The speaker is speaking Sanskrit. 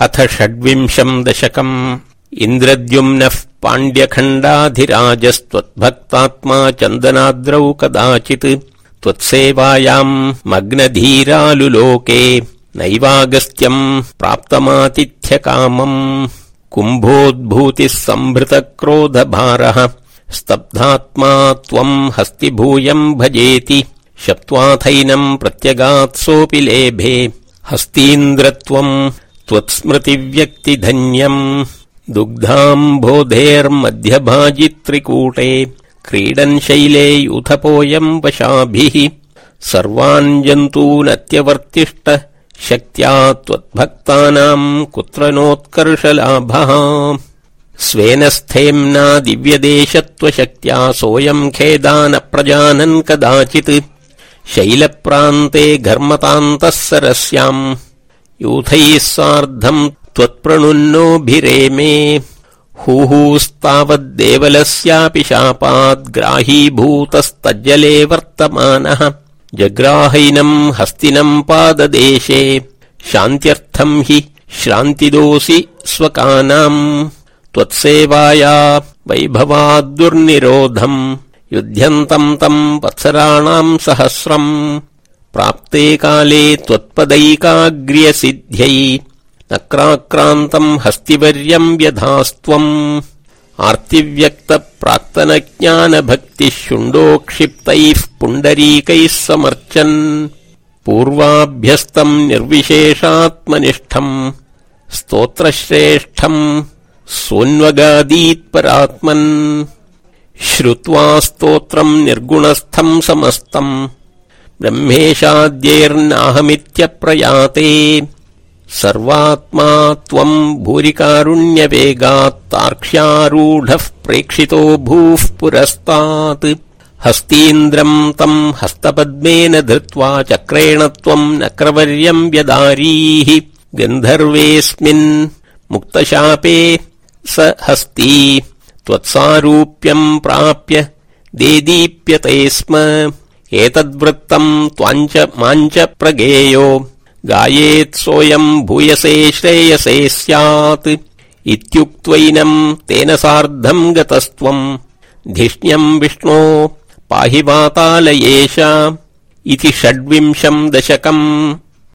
अथ षड्विंशम् दशकम्। इन्द्रद्युम्नः पाण्ड्यखण्डाधिराजस्त्वद्भक्तात्मा चन्दनाद्रौ कदाचित्। त्वत्सेवायाम् मग्नधीरालुलोके नैवागस्त्यम् प्राप्तमातिथ्यकामम्। कुम्भोद्भूतिः सम्भृतक्रोधभारः स्तब्धात्मा त्वम् हस्तिभूयम् भजेति। शप्त्वाथैनम् प्रत्यगात्सोऽपि लेभे। हस्तीन्द्रत्वम् त्वत्स्मृतिव्यक्तिधन्यम् दुग्धाम्बोधेर्मध्यभाजित्रिकूटे क्रीडन् शैले यूथपोऽयम् वशाभिः सर्वान् जन्तूनत्यवर्तिष्ट शक्त्या त्वद्भक्तानाम् कुत्र नोत्कर्षलाभः स्वेन स्थेम्ना दिव्यदेशत्वशक्त्या सोऽयम् खेदान प्रजानन् कदाचित्। शैलप्रान्ते घर्मतान्तः सरस्याम् यूथैः सार्धम् त्वत्प्रणुन्नोऽभिरेमे हुहुस्तावद्देवलस्यापि शापाद्ग्राहीभूतस्तज्जले वर्तमानः। जग्राहैनम् हस्तिनम् पाददेशे। शान्त्यर्थम् हि श्रान्तिदोऽसि स्वकानाम्। त्वत्सेवाया वैभवाद्दुर्निरोधम्। युध्यन्तम् तम् वत्सराणाम् सहस्रम् प्राप्ते काले त्वत्पदैकाग्र्यसिद्ध्यै नक्राक्रान्तम् हस्तिवर्यम् व्यधास्त्वम् आर्तिव्यक्तप्राक्तनज्ञानभक्तिः शुण्डोक्षिप्तैः पुण्डरीकैः समर्चन् पूर्वाभ्यस्तम् निर्विशेषात्मनिष्ठम् स्तोत्रश्रेष्ठम् सोऽन्वगादीत्परात्मन् श्रुत्वा स्तोत्रम् निर्गुणस्थम् समस्तम् ब्रह्मेशाद्यैर्नाहमित्यप्रयाते। सर्वात्मा त्वम् भूरिकारुण्यवेगात्तार्क्ष्यारूढः प्रेक्षितो भूः पुरस्तात्। हस्तीन्द्रम् तम् हस्तपद्मेन धृत्वा चक्रेण त्वम् नक्रवर्यम् व्यदारीः। गन्धर्वेऽस्मिन् मुक्तशापे स हस्ती। त्वत्सारूप्यम् प्राप्य देदीप्यते स्म एतद्वृत्तम् त्वाञ्च माञ्च प्रगेयो। गायेत्सोऽयम् भूयसे श्रेयसे स्यात्। इत्युक्त्वैनम् तेन सार्धम् गतस्त्वम्। धिष्ण्यम् विष्णो पाहि वातालयेश। इति षड्विंशम् दशकम्